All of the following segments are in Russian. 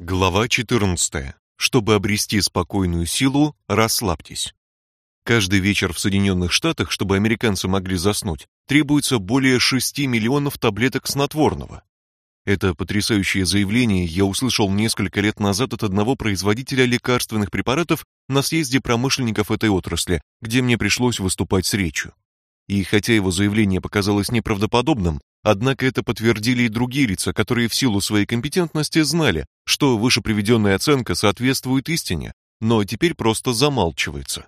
Глава 14. Чтобы обрести спокойную силу, расслабьтесь. Каждый вечер в Соединенных Штатах, чтобы американцы могли заснуть, требуется более 6 миллионов таблеток снотворного. Это потрясающее заявление я услышал несколько лет назад от одного производителя лекарственных препаратов на съезде промышленников этой отрасли, где мне пришлось выступать с речью. И хотя его заявление показалось неправдоподобным, Однако это подтвердили и другие лица, которые в силу своей компетентности знали, что вышеприведенная оценка соответствует истине, но теперь просто замалчивается.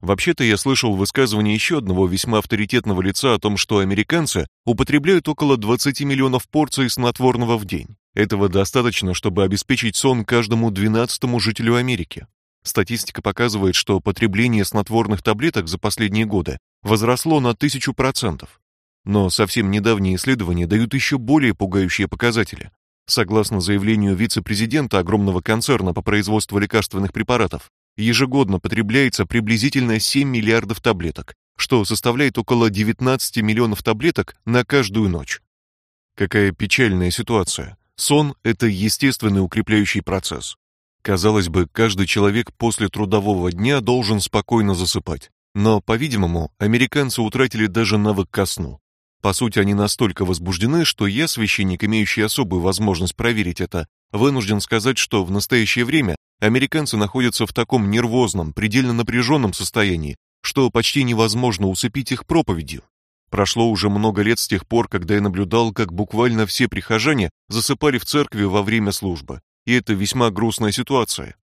Вообще-то я слышал высказывание еще одного весьма авторитетного лица о том, что американцы употребляют около 20 миллионов порций снотворного в день. Этого достаточно, чтобы обеспечить сон каждому 12-му жителю Америки. Статистика показывает, что потребление снотворных таблеток за последние годы возросло на тысячу процентов. Но совсем недавние исследования дают еще более пугающие показатели. Согласно заявлению вице-президента огромного концерна по производству лекарственных препаратов, ежегодно потребляется приблизительно 7 миллиардов таблеток, что составляет около 19 миллионов таблеток на каждую ночь. Какая печальная ситуация. Сон это естественный укрепляющий процесс. Казалось бы, каждый человек после трудового дня должен спокойно засыпать. Но, по-видимому, американцы утратили даже навык ко сну. По сути, они настолько возбуждены, что я, священник, имеющий особую возможность проверить это, вынужден сказать, что в настоящее время американцы находятся в таком нервозном, предельно напряженном состоянии, что почти невозможно усыпить их проповедью. Прошло уже много лет с тех пор, когда я наблюдал, как буквально все прихожане засыпали в церкви во время службы, и это весьма грустная ситуация.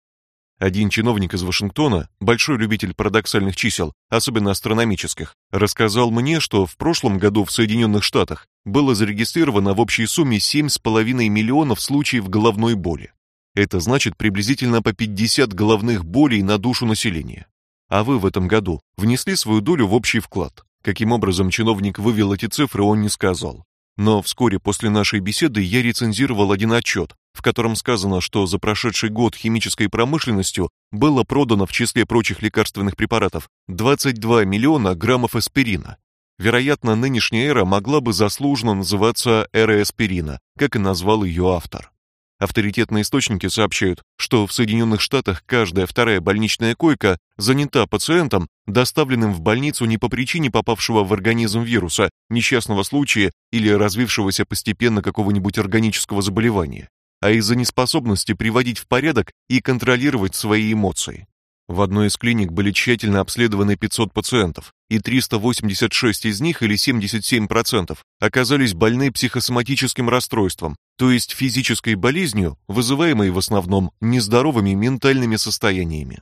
Один чиновник из Вашингтона, большой любитель парадоксальных чисел, особенно астрономических, рассказал мне, что в прошлом году в Соединенных Штатах было зарегистрировано в общей сумме 7,5 миллионов случаев головной боли. Это значит приблизительно по 50 головных болей на душу населения. А вы в этом году внесли свою долю в общий вклад. Каким образом чиновник вывел эти цифры, он не сказал. Но вскоре после нашей беседы я рецензировал один отчет, в котором сказано, что за прошедший год химической промышленностью было продано в числе прочих лекарственных препаратов 22 миллиона граммов аспирина. Вероятно, нынешняя эра могла бы заслуженно называться эрой аспирина, как и назвал ее автор. Авторитетные источники сообщают, что в Соединенных Штатах каждая вторая больничная койка занята пациентом, доставленным в больницу не по причине попавшего в организм вируса, несчастного случая или развившегося постепенно какого-нибудь органического заболевания, а из-за неспособности приводить в порядок и контролировать свои эмоции. В одной из клиник были тщательно обследованы 500 пациентов, и 386 из них, или 77%, оказались больны психосоматическим расстройством, то есть физической болезнью, вызываемой в основном нездоровыми ментальными состояниями.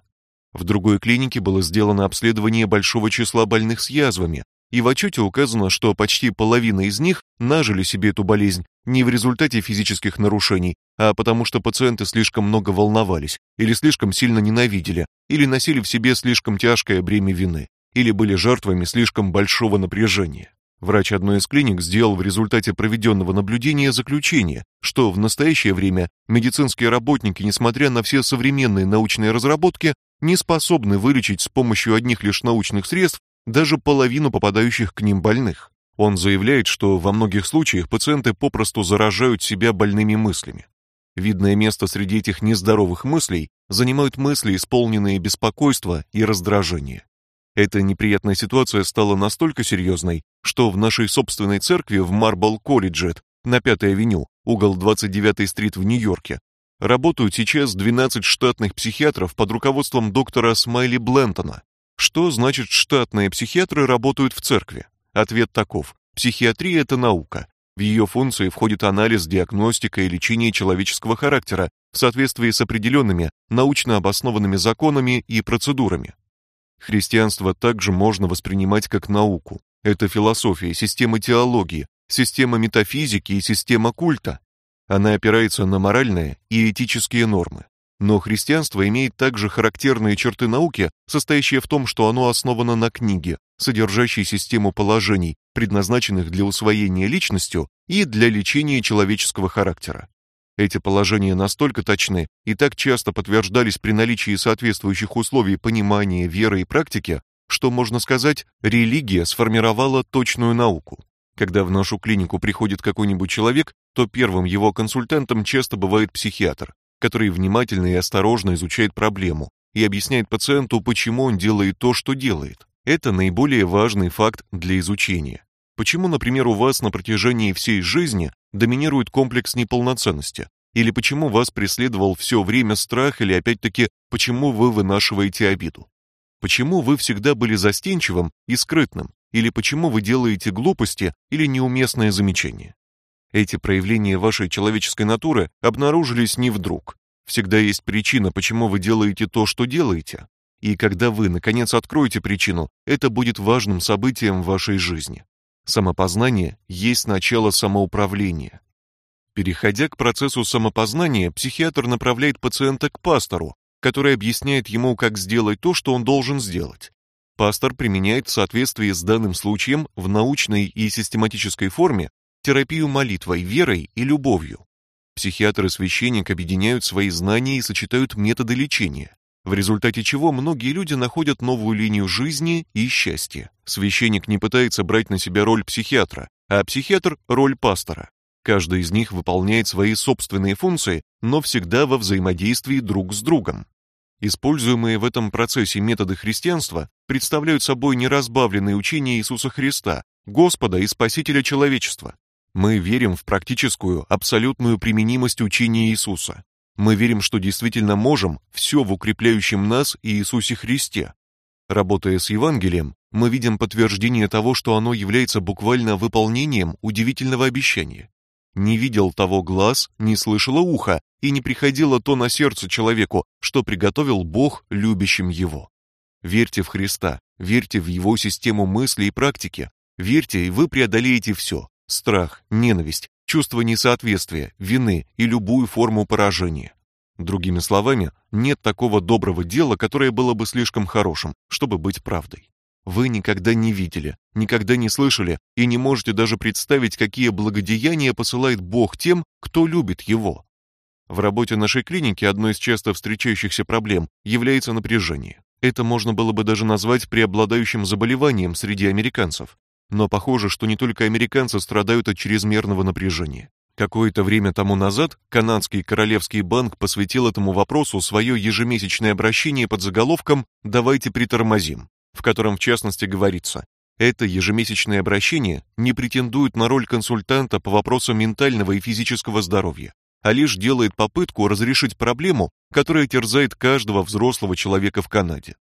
В другой клинике было сделано обследование большого числа больных с язвами, и в отчете указано, что почти половина из них нажили себе эту болезнь не в результате физических нарушений, а потому что пациенты слишком много волновались, или слишком сильно ненавидели, или носили в себе слишком тяжкое бремя вины, или были жертвами слишком большого напряжения. Врач одной из клиник сделал в результате проведенного наблюдения заключение, что в настоящее время медицинские работники, несмотря на все современные научные разработки, не способны вылечить с помощью одних лишь научных средств даже половину попадающих к ним больных. Он заявляет, что во многих случаях пациенты попросту заражают себя больными мыслями. Видное место среди этих нездоровых мыслей занимают мысли, исполненные беспокойства и раздражения. Эта неприятная ситуация стала настолько серьезной, что в нашей собственной церкви в Марбл Колледже на 5-й авеню, угол 29-й стрит в Нью-Йорке, работают сейчас 12 штатных психиатров под руководством доктора Смайли Блентона, что значит штатные психиатры работают в церкви? Ответ таков: психиатрия это наука. В ее функции входит анализ, диагностика и лечение человеческого характера в соответствии с определенными научно обоснованными законами и процедурами. Христианство также можно воспринимать как науку. Это философия, система теологии, система метафизики и система культа. Она опирается на моральные и этические нормы. Но христианство имеет также характерные черты науки, состоящие в том, что оно основано на книге, содержащей систему положений, предназначенных для усвоения личностью и для лечения человеческого характера. Эти положения настолько точны и так часто подтверждались при наличии соответствующих условий понимания веры и практики, что можно сказать, религия сформировала точную науку. Когда в нашу клинику приходит какой-нибудь человек, то первым его консультантом часто бывает психиатр, который внимательно и осторожно изучает проблему и объясняет пациенту, почему он делает то, что делает. Это наиболее важный факт для изучения. Почему, например, у вас на протяжении всей жизни доминирует комплекс неполноценности? Или почему вас преследовал все время страх, или опять-таки, почему вы вынашиваете обиду? Почему вы всегда были застенчивым и скрытным? Или почему вы делаете глупости или неуместные замечания? Эти проявления вашей человеческой натуры обнаружились не вдруг. Всегда есть причина, почему вы делаете то, что делаете. И когда вы наконец откроете причину, это будет важным событием в вашей жизни. Самопознание есть начало самоуправления. Переходя к процессу самопознания, психиатр направляет пациента к пастору, который объясняет ему, как сделать то, что он должен сделать. Пастор применяет в соответствии с данным случаем в научной и систематической форме терапию молитвой, верой и любовью. Психиатр и священник объединяют свои знания и сочетают методы лечения, в результате чего многие люди находят новую линию жизни и счастья. Священник не пытается брать на себя роль психиатра, а психиатр роль пастора. Каждый из них выполняет свои собственные функции, но всегда во взаимодействии друг с другом. Используемые в этом процессе методы христианства представляют собой неразбавленные учения Иисуса Христа, Господа и Спасителя человечества. Мы верим в практическую, абсолютную применимость учения Иисуса. Мы верим, что действительно можем все в укрепляющем нас Иисусе Христе. Работая с Евангелием, мы видим подтверждение того, что оно является буквально выполнением удивительного обещания. Не видел того глаз, не слышало ухо, и не приходило то на сердце человеку, что приготовил Бог любящим его. Верьте в Христа, верьте в его систему мысли и практики, верьте, и вы преодолеете все: страх, ненависть, чувство несоответствия, вины и любую форму поражения. Другими словами, нет такого доброго дела, которое было бы слишком хорошим, чтобы быть правдой вы никогда не видели, никогда не слышали и не можете даже представить, какие благодеяния посылает Бог тем, кто любит его. В работе нашей клиники одной из часто встречающихся проблем является напряжение. Это можно было бы даже назвать преобладающим заболеванием среди американцев. Но похоже, что не только американцы страдают от чрезмерного напряжения. Какое-то время тому назад канадский Королевский банк посвятил этому вопросу свое ежемесячное обращение под заголовком «Давайте притормозим» в котором в частности говорится: это ежемесячное обращение не претендует на роль консультанта по вопросам ментального и физического здоровья, а лишь делает попытку разрешить проблему, которая терзает каждого взрослого человека в Канаде.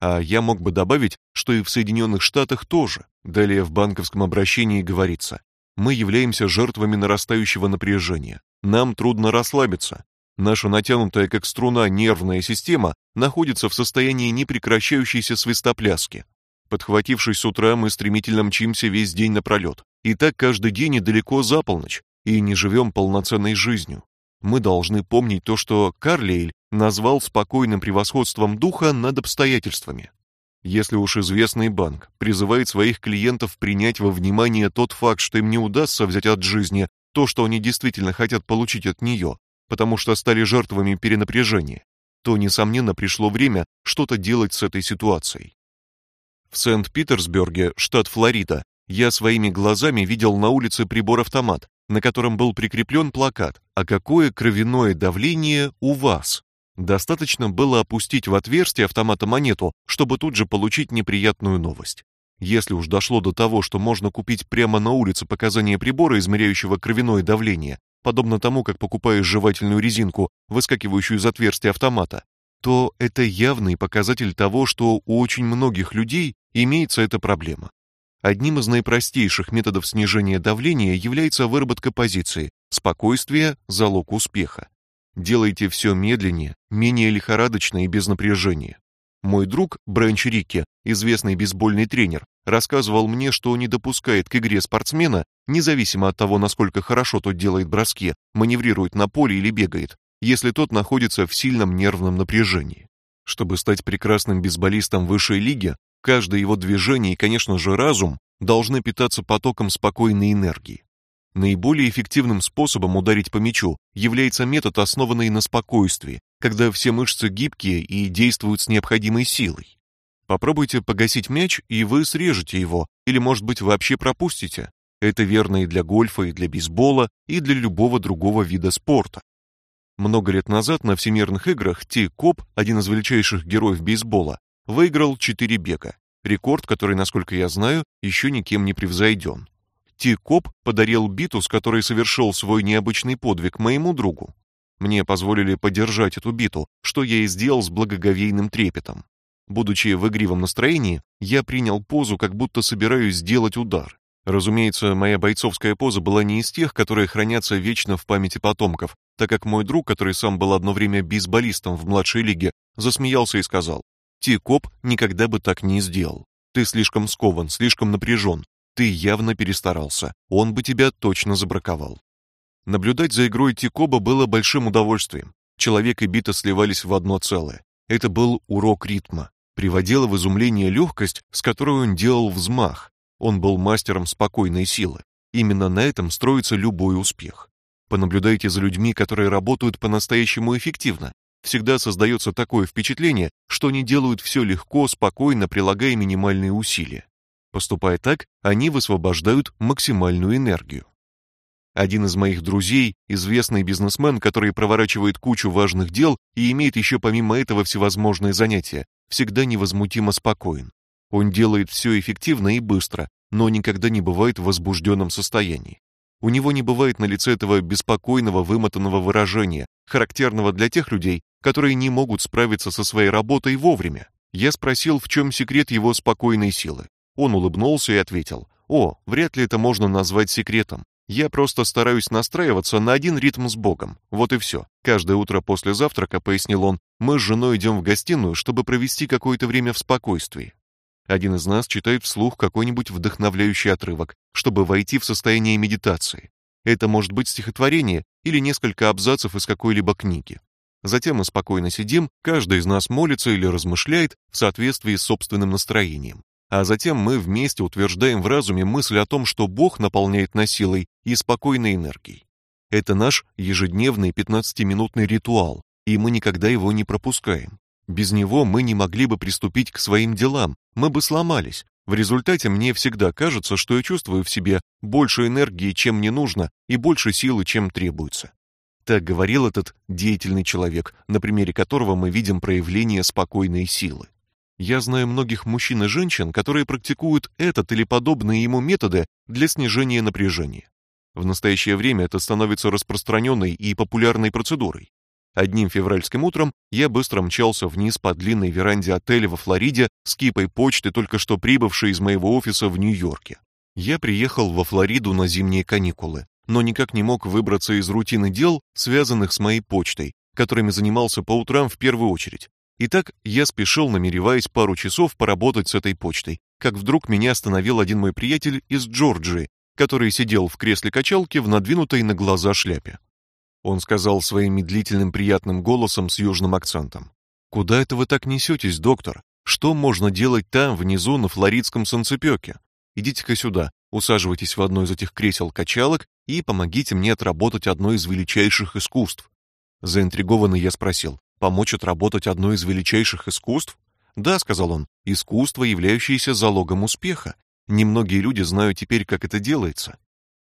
А я мог бы добавить, что и в Соединенных Штатах тоже. Далее в банковском обращении говорится: мы являемся жертвами нарастающего напряжения. Нам трудно расслабиться. Наша натянутая как струна нервная система находится в состоянии непрекращающейся свистопляски. Подхватившись с утра, мы стремительно мчимся весь день напролет. И так каждый день и далеко за полночь, и не живем полноценной жизнью. Мы должны помнить то, что Карлейль назвал спокойным превосходством духа над обстоятельствами. Если уж известный банк призывает своих клиентов принять во внимание тот факт, что им не удастся взять от жизни то, что они действительно хотят получить от нее, потому что стали жертвами перенапряжения, то несомненно пришло время что-то делать с этой ситуацией. В Сент-Питерсберге, штат Флорида, я своими глазами видел на улице прибор-автомат, на котором был прикреплен плакат: "А какое кровяное давление у вас?" Достаточно было опустить в отверстие автомата монету, чтобы тут же получить неприятную новость. Если уж дошло до того, что можно купить прямо на улице показания прибора, измеряющего кровяное давление, подобно тому, как покупаешь жевательную резинку, выскакивающую из отверстия автомата, то это явный показатель того, что у очень многих людей имеется эта проблема. Одним из наипростейших методов снижения давления является выработка позиции спокойствие залог успеха. Делайте все медленнее, менее лихорадочно и без напряжения. Мой друг Бренч Рикки, известный бейсбольный тренер, рассказывал мне, что не допускает к игре спортсмена, независимо от того, насколько хорошо тот делает броски, маневрирует на поле или бегает, если тот находится в сильном нервном напряжении. Чтобы стать прекрасным бейсболистом высшей лиги, каждое его движение и, конечно же, разум должны питаться потоком спокойной энергии. Наиболее эффективным способом ударить по мячу является метод, основанный на спокойствии, когда все мышцы гибкие и действуют с необходимой силой. Попробуйте погасить мяч, и вы срежете его, или, может быть, вообще пропустите. Это верно и для гольфа, и для бейсбола, и для любого другого вида спорта. Много лет назад на всемирных играх Ти Коп, один из величайших героев бейсбола, выиграл 4 бега. Рекорд, который, насколько я знаю, еще никем не превзойден. Ти Коп подарил биту, с которой совершил свой необычный подвиг моему другу. Мне позволили подержать эту биту, что я и сделал с благоговейным трепетом. Будучи в игривом настроении, я принял позу, как будто собираюсь сделать удар. Разумеется, моя бойцовская поза была не из тех, которые хранятся вечно в памяти потомков, так как мой друг, который сам был одно время бейсболистом в младшей лиге, засмеялся и сказал: "Ти Коп никогда бы так не сделал. Ты слишком скован, слишком напряжен. Ты явно перестарался. Он бы тебя точно забраковал". Наблюдать за игрой Тикоба было большим удовольствием. Человек и бита сливались в одно целое. Это был урок ритма. Приводила в изумление легкость, с которой он делал взмах. Он был мастером спокойной силы. Именно на этом строится любой успех. Понаблюдайте за людьми, которые работают по-настоящему эффективно. Всегда создается такое впечатление, что они делают все легко, спокойно, прилагая минимальные усилия. Поступая так, они высвобождают максимальную энергию. Один из моих друзей, известный бизнесмен, который проворачивает кучу важных дел и имеет еще помимо этого всевозможные занятия, всегда невозмутимо спокоен. Он делает все эффективно и быстро, но никогда не бывает в возбужденном состоянии. У него не бывает на лице этого беспокойного, вымотанного выражения, характерного для тех людей, которые не могут справиться со своей работой вовремя. Я спросил, в чем секрет его спокойной силы. Он улыбнулся и ответил: "О, вряд ли это можно назвать секретом. Я просто стараюсь настраиваться на один ритм с Богом. Вот и все. Каждое утро после завтрака, пояснил он, мы с женой идем в гостиную, чтобы провести какое-то время в спокойствии. Один из нас читает вслух какой-нибудь вдохновляющий отрывок, чтобы войти в состояние медитации. Это может быть стихотворение или несколько абзацев из какой-либо книги. Затем мы спокойно сидим, каждый из нас молится или размышляет в соответствии с собственным настроением а затем мы вместе утверждаем в разуме мысль о том, что Бог наполняет нас силой и спокойной энергией. Это наш ежедневный 15-минутный ритуал, и мы никогда его не пропускаем. Без него мы не могли бы приступить к своим делам, мы бы сломались. В результате мне всегда кажется, что я чувствую в себе больше энергии, чем мне нужно, и больше силы, чем требуется. Так говорил этот деятельный человек, на примере которого мы видим проявление спокойной силы. Я знаю многих мужчин и женщин, которые практикуют этот или подобные ему методы для снижения напряжения. В настоящее время это становится распространенной и популярной процедурой. Одним февральским утром я быстро мчался вниз по длинной веранде отеля во Флориде с кипой почты, только что прибывшей из моего офиса в Нью-Йорке. Я приехал во Флориду на зимние каникулы, но никак не мог выбраться из рутины дел, связанных с моей почтой, которыми занимался по утрам в первую очередь, Итак, я спешил, намереваясь пару часов поработать с этой почтой, как вдруг меня остановил один мой приятель из Джорджии, который сидел в кресле качалки в надвинутой на глаза шляпе. Он сказал своим медлительным приятным голосом с южным акцентом: "Куда это вы так несетесь, доктор? Что можно делать там внизу на флоридском солнцепёке? Идите-ка сюда, усаживайтесь в одно из этих кресел-качалок и помогите мне отработать одно из величайших искусств". Заинтригованный я спросил: Помочь отработать одно из величайших искусств? Да, сказал он, искусство, являющееся залогом успеха. Немногие люди знают теперь, как это делается.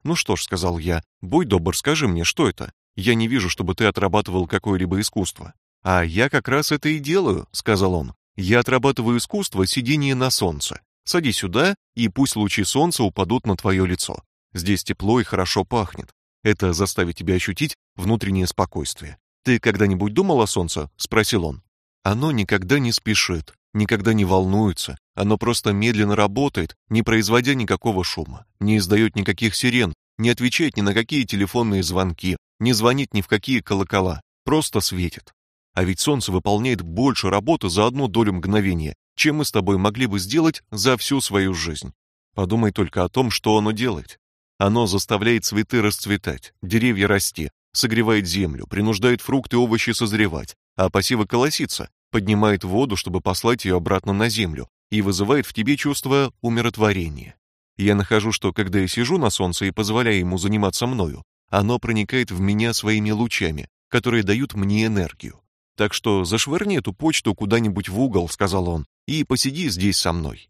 Ну что ж, сказал я, будь добр, скажи мне, что это? Я не вижу, чтобы ты отрабатывал какое-либо искусство. А я как раз это и делаю, сказал он. Я отрабатываю искусство сидения на солнце. Садись сюда, и пусть лучи солнца упадут на твое лицо. Здесь тепло и хорошо пахнет. Это заставит тебя ощутить внутреннее спокойствие. Ты когда-нибудь думал о солнце? спросил он. Оно никогда не спешит, никогда не волнуется, оно просто медленно работает, не производя никакого шума, не издает никаких сирен, не отвечает ни на какие телефонные звонки, не звонит ни в какие колокола, просто светит. А ведь солнце выполняет больше работы за одну долю мгновения, чем мы с тобой могли бы сделать за всю свою жизнь. Подумай только о том, что оно делает. Оно заставляет цветы расцветать, деревья расти, согревает землю, принуждает фрукты и овощи созревать, а посевы колоситься, поднимает воду, чтобы послать ее обратно на землю, и вызывает в тебе чувство умиротворения. Я нахожу, что когда я сижу на солнце и позволяю ему заниматься мною, оно проникает в меня своими лучами, которые дают мне энергию. Так что зашвырни эту почту куда-нибудь в угол, сказал он, и посиди здесь со мной.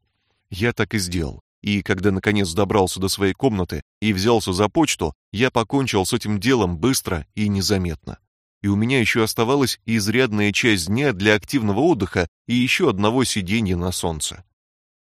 Я так и сделал и когда наконец добрался до своей комнаты и взялся за почту, я покончил с этим делом быстро и незаметно. и у меня еще оставалась изрядная часть дня для активного отдыха и еще одного сидения на солнце.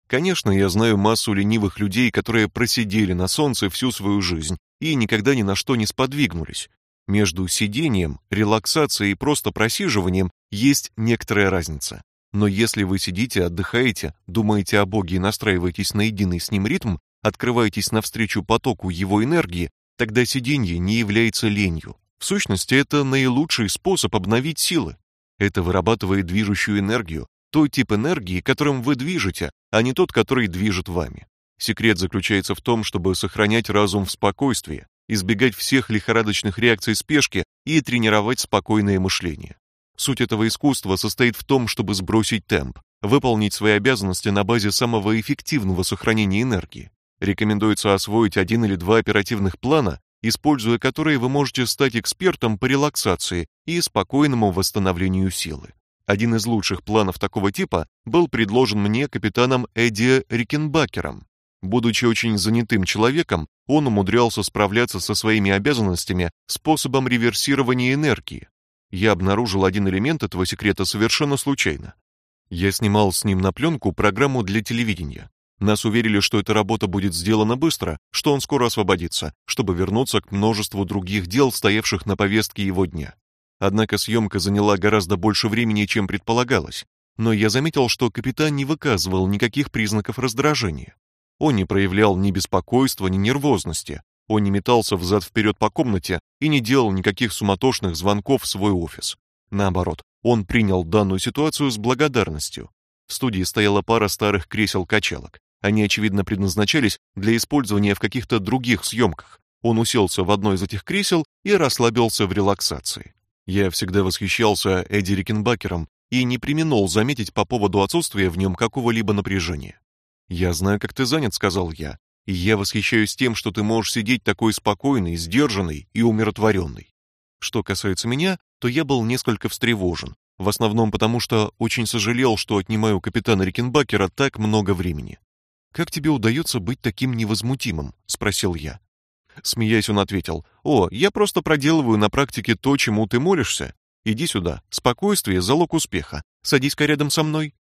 Конечно, я знаю массу ленивых людей, которые просидели на солнце всю свою жизнь и никогда ни на что не сподвигнулись. Между сидением, релаксацией и просто просиживанием есть некоторая разница. Но если вы сидите, отдыхаете, думаете о Боге и настраиваетесь на единый с ним ритм, открываетесь навстречу потоку его энергии, тогда сиденье не является ленью. В сущности, это наилучший способ обновить силы. Это вырабатывает движущую энергию, той тип энергии, которым вы движете, а не тот, который движет вами. Секрет заключается в том, чтобы сохранять разум в спокойствии, избегать всех лихорадочных реакций спешки и тренировать спокойное мышление. Суть этого искусства состоит в том, чтобы сбросить темп, выполнить свои обязанности на базе самого эффективного сохранения энергии. Рекомендуется освоить один или два оперативных плана, используя которые вы можете стать экспертом по релаксации и спокойному восстановлению силы. Один из лучших планов такого типа был предложен мне капитаном Эдди Рикенбакером. Будучи очень занятым человеком, он умудрялся справляться со своими обязанностями способом реверсирования энергии. Я обнаружил один элемент этого секрета совершенно случайно. Я снимал с ним на пленку программу для телевидения. Нас уверили, что эта работа будет сделана быстро, что он скоро освободится, чтобы вернуться к множеству других дел, стоявших на повестке его дня. Однако съемка заняла гораздо больше времени, чем предполагалось. Но я заметил, что капитан не выказывал никаких признаков раздражения. Он не проявлял ни беспокойства, ни нервозности. Он не метался взад вперед по комнате и не делал никаких суматошных звонков в свой офис. Наоборот, он принял данную ситуацию с благодарностью. В студии стояла пара старых кресел-качалок. Они очевидно предназначались для использования в каких-то других съемках. Он уселся в одно из этих кресел и расслабился в релаксации. Я всегда восхищался Эдди Рикенбакером и не преминул заметить по поводу отсутствия в нем какого-либо напряжения. "Я знаю, как ты занят", сказал я. "И я восхищаюсь тем, что ты можешь сидеть такой спокойный, сдержанный и умиротворенный. Что касается меня, то я был несколько встревожен, в основном потому, что очень сожалел, что отнимаю капитана Рикенбакера так много времени. Как тебе удается быть таким невозмутимым, спросил я. Смеясь, он ответил: "О, я просто проделываю на практике то, чему ты молишься. Иди сюда. Спокойствие залог успеха. Садись-ка рядом со мной".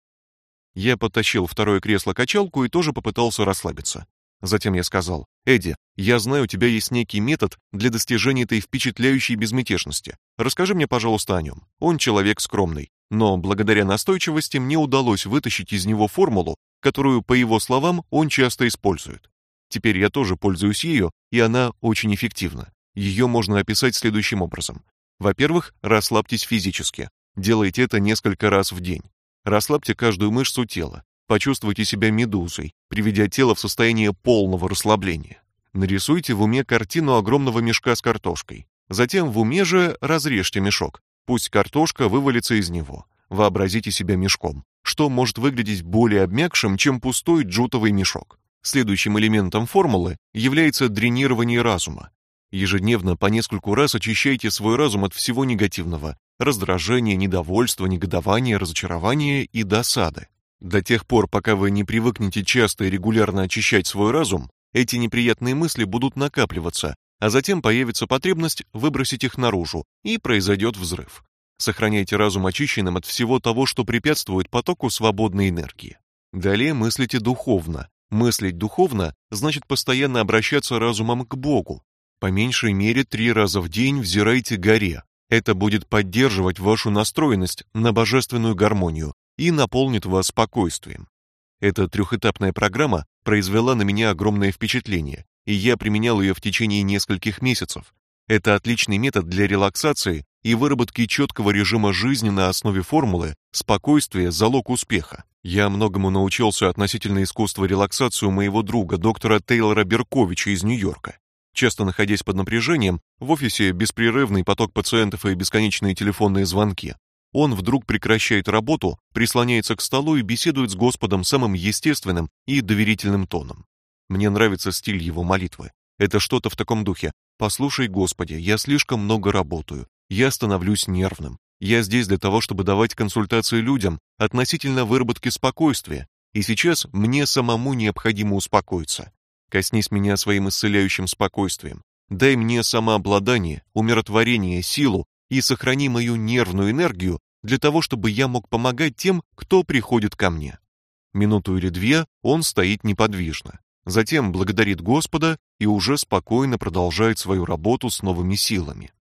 Я подтащил второе кресло-качалку и тоже попытался расслабиться. Затем я сказал: "Эдди, я знаю, у тебя есть некий метод для достижения этой впечатляющей безмятежности. Расскажи мне, пожалуйста, о нем. Он человек скромный, но благодаря настойчивости мне удалось вытащить из него формулу, которую, по его словам, он часто использует. Теперь я тоже пользуюсь ею, и она очень эффективна. Ее можно описать следующим образом. Во-первых, расслабьтесь физически. Делайте это несколько раз в день. Расслабьте каждую мышцу тела. Почувствуйте себя медузой, приведя тело в состояние полного расслабления. Нарисуйте в уме картину огромного мешка с картошкой. Затем в уме же разрежьте мешок. Пусть картошка вывалится из него. Вообразите себя мешком. Что может выглядеть более обмякшим, чем пустой джутовый мешок? Следующим элементом формулы является дренирование разума. Ежедневно по нескольку раз очищайте свой разум от всего негативного: раздражения, недовольства, негодования, разочарования и досады. До тех пор, пока вы не привыкнете часто и регулярно очищать свой разум, эти неприятные мысли будут накапливаться, а затем появится потребность выбросить их наружу, и произойдет взрыв. Сохраняйте разум очищенным от всего того, что препятствует потоку свободной энергии. Далее мыслите духовно, Мыслить духовно значит постоянно обращаться разумом к Богу. По меньшей мере три раза в день взирайте горе. Это будет поддерживать вашу настроенность на божественную гармонию и наполнит вас спокойствием. Эта трехэтапная программа произвела на меня огромное впечатление, и я применял ее в течение нескольких месяцев. Это отличный метод для релаксации и выработки четкого режима жизни на основе формулы «спокойствие – залог успеха». Я многому научился относительно искусства релаксации у моего друга, доктора Тейлора Берковича из Нью-Йорка. Часто находясь под напряжением, в офисе беспрерывный поток пациентов и бесконечные телефонные звонки. Он вдруг прекращает работу, прислоняется к столу и беседует с Господом самым естественным и доверительным тоном. Мне нравится стиль его молитвы. Это что-то в таком духе: "Послушай, Господи, я слишком много работаю. Я становлюсь нервным. Я здесь для того, чтобы давать консультации людям относительно выработки спокойствия, и сейчас мне самому необходимо успокоиться. Коснись меня своим исцеляющим спокойствием. Дай мне самообладание, умиротворение, силу, и сохрани мою нервную энергию для того, чтобы я мог помогать тем, кто приходит ко мне. Минуту или две он стоит неподвижно, затем благодарит Господа и уже спокойно продолжает свою работу с новыми силами.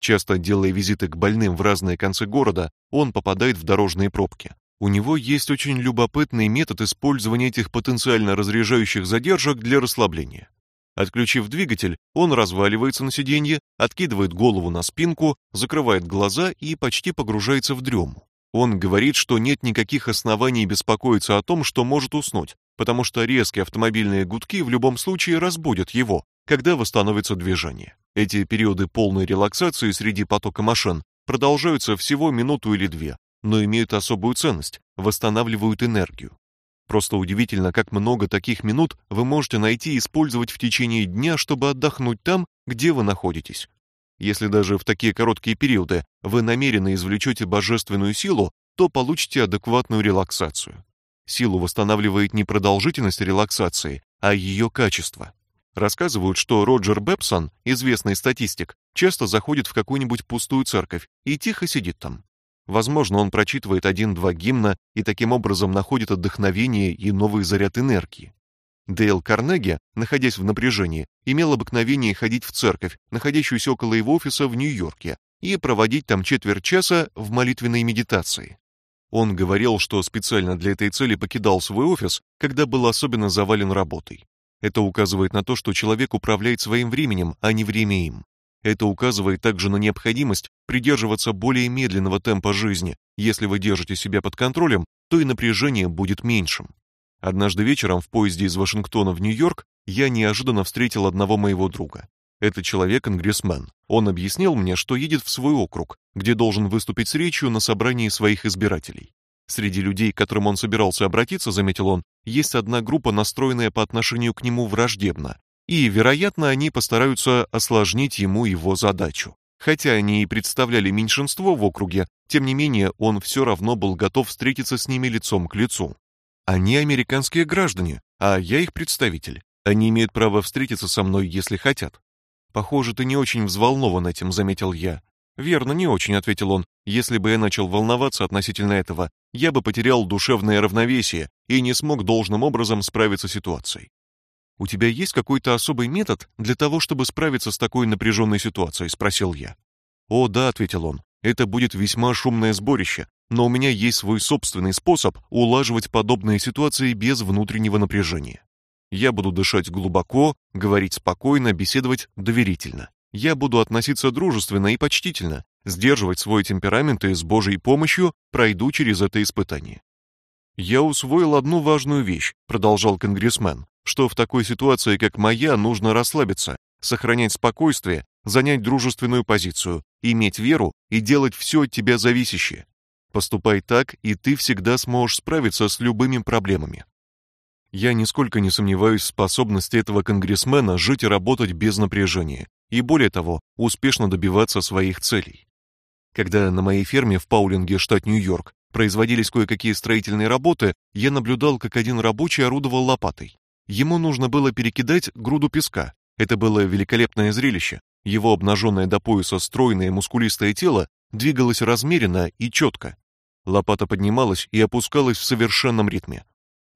Часто делая визиты к больным в разные концы города, он попадает в дорожные пробки. У него есть очень любопытный метод использования этих потенциально разряжающих задержек для расслабления. Отключив двигатель, он разваливается на сиденье, откидывает голову на спинку, закрывает глаза и почти погружается в дрему. Он говорит, что нет никаких оснований беспокоиться о том, что может уснуть, потому что резкие автомобильные гудки в любом случае разбудят его, когда восстановится движение. Эти периоды полной релаксации среди потока машин продолжаются всего минуту или две, но имеют особую ценность, восстанавливают энергию. Просто удивительно, как много таких минут вы можете найти и использовать в течение дня, чтобы отдохнуть там, где вы находитесь. Если даже в такие короткие периоды вы намеренно извлечете божественную силу, то получите адекватную релаксацию. Силу восстанавливает не продолжительность релаксации, а ее качество. Рассказывают, что Роджер Бепсон, известный статистик, часто заходит в какую-нибудь пустую церковь и тихо сидит там. Возможно, он прочитывает один-два гимна и таким образом находит отдохновение и новый заряд энергии. Дейл Карнеги, находясь в напряжении, имел обыкновение ходить в церковь, находящуюся около его офиса в Нью-Йорке, и проводить там четверть часа в молитвенной медитации. Он говорил, что специально для этой цели покидал свой офис, когда был особенно завален работой. Это указывает на то, что человек управляет своим временем, а не время им. Это указывает также на необходимость придерживаться более медленного темпа жизни. Если вы держите себя под контролем, то и напряжение будет меньшим. Однажды вечером в поезде из Вашингтона в Нью-Йорк я неожиданно встретил одного моего друга. Это человек-конгрессмен. Он объяснил мне, что едет в свой округ, где должен выступить с речью на собрании своих избирателей. Среди людей, к которым он собирался обратиться, заметил он, есть одна группа, настроенная по отношению к нему враждебно, и, вероятно, они постараются осложнить ему его задачу. Хотя они и представляли меньшинство в округе, тем не менее он все равно был готов встретиться с ними лицом к лицу. Они американские граждане, а я их представитель. Они имеют право встретиться со мной, если хотят. Похоже, ты не очень взволнован этим, заметил я. Верно, не очень, ответил он. Если бы я начал волноваться относительно этого, я бы потерял душевное равновесие и не смог должным образом справиться с ситуацией. У тебя есть какой-то особый метод для того, чтобы справиться с такой напряженной ситуацией, спросил я. О, да, ответил он. Это будет весьма шумное сборище, но у меня есть свой собственный способ улаживать подобные ситуации без внутреннего напряжения. Я буду дышать глубоко, говорить спокойно, беседовать доверительно. Я буду относиться дружественно и почтительно, сдерживать свой темперамент и с Божьей помощью пройду через это испытание. Я усвоил одну важную вещь, продолжал конгрессмен, что в такой ситуации, как моя, нужно расслабиться, сохранять спокойствие, занять дружественную позицию, иметь веру и делать все от тебя зависящее. Поступай так, и ты всегда сможешь справиться с любыми проблемами. Я нисколько не сомневаюсь в способности этого конгрессмена жить и работать без напряжения, и более того, успешно добиваться своих целей. Когда на моей ферме в Паулинге, штат Нью-Йорк, производились кое-какие строительные работы, я наблюдал, как один рабочий орудовал лопатой. Ему нужно было перекидать груду песка. Это было великолепное зрелище. Его обнаженное до пояса стройное мускулистое тело двигалось размеренно и четко. Лопата поднималась и опускалась в совершенном ритме.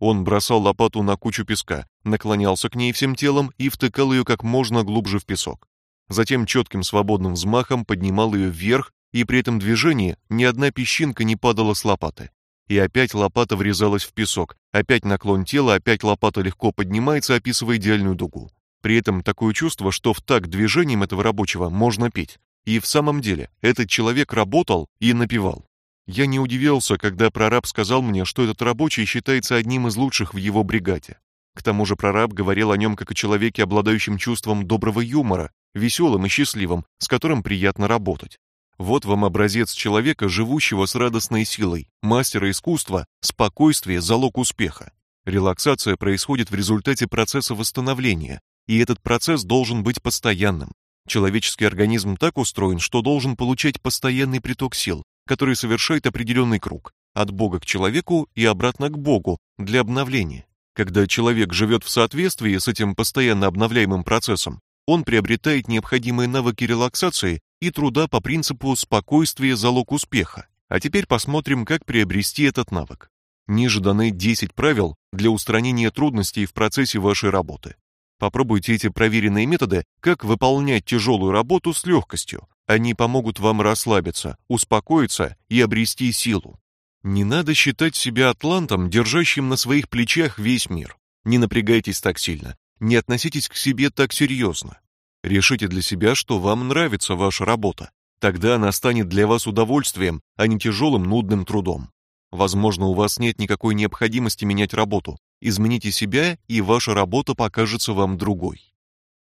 Он бросал лопату на кучу песка, наклонялся к ней всем телом и втыкал ее как можно глубже в песок. Затем четким свободным взмахом поднимал ее вверх, и при этом движении ни одна песчинка не падала с лопаты. И опять лопата врезалась в песок, опять наклон тела, опять лопата легко поднимается, описывая идеальную дугу. При этом такое чувство, что в такт движением этого рабочего можно петь. И в самом деле, этот человек работал и напевал. Я не удивился, когда прораб сказал мне, что этот рабочий считается одним из лучших в его бригаде. К тому же прораб говорил о нем как о человеке, обладающем чувством доброго юмора, веселым и счастливым, с которым приятно работать. Вот вам образец человека, живущего с радостной силой, мастера искусства, спокойствие залог успеха. Релаксация происходит в результате процесса восстановления, и этот процесс должен быть постоянным. Человеческий организм так устроен, что должен получать постоянный приток сил, который совершает определенный круг от Бога к человеку и обратно к Богу для обновления. Когда человек живет в соответствии с этим постоянно обновляемым процессом, он приобретает необходимые навыки релаксации и труда по принципу спокойствие залог успеха. А теперь посмотрим, как приобрести этот навык. Ниже даны 10 правил для устранения трудностей в процессе вашей работы. Попробуйте эти проверенные методы, как выполнять тяжелую работу с легкостью. Они помогут вам расслабиться, успокоиться и обрести силу. Не надо считать себя атлантом, держащим на своих плечах весь мир. Не напрягайтесь так сильно, не относитесь к себе так серьезно. Решите для себя, что вам нравится ваша работа. Тогда она станет для вас удовольствием, а не тяжелым нудным трудом. Возможно, у вас нет никакой необходимости менять работу. Измените себя, и ваша работа покажется вам другой.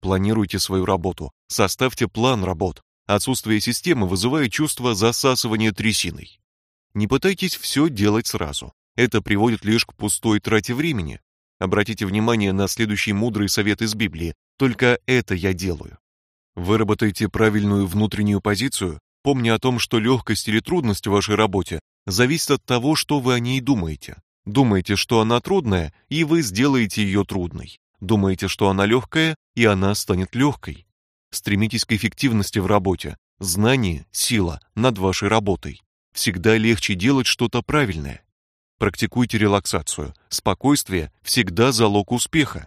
Планируйте свою работу, составьте план работ. Отсутствие системы вызывает чувство засасывания трясиной. Не пытайтесь все делать сразу. Это приводит лишь к пустой трате времени. Обратите внимание на следующий мудрый совет из Библии. Только это я делаю. Выработайте правильную внутреннюю позицию, помня о том, что легкость или трудность в вашей работе зависит от того, что вы о ней думаете. Думаете, что она трудная, и вы сделаете ее трудной. Думаете, что она легкая, и она станет легкой. Стремитесь к эффективности в работе. Знание сила над вашей работой. Всегда легче делать что-то правильное. Практикуйте релаксацию. Спокойствие всегда залог успеха.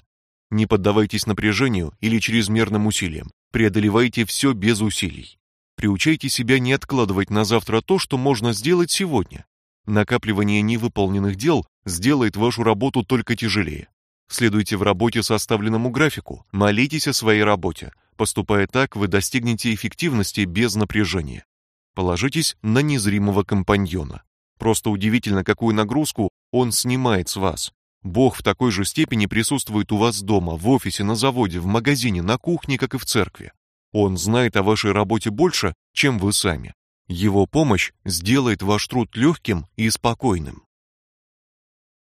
Не поддавайтесь напряжению или чрезмерным усилиям. Преодолевайте все без усилий. Приучайте себя не откладывать на завтра то, что можно сделать сегодня. Накапливание невыполненных дел сделает вашу работу только тяжелее. Следуйте в работе составленному графику, молитесь о своей работе. Поступая так, вы достигнете эффективности без напряжения. Положитесь на незримого компаньона. Просто удивительно, какую нагрузку он снимает с вас. Бог в такой же степени присутствует у вас дома, в офисе, на заводе, в магазине, на кухне, как и в церкви. Он знает о вашей работе больше, чем вы сами. Его помощь сделает ваш труд легким и спокойным.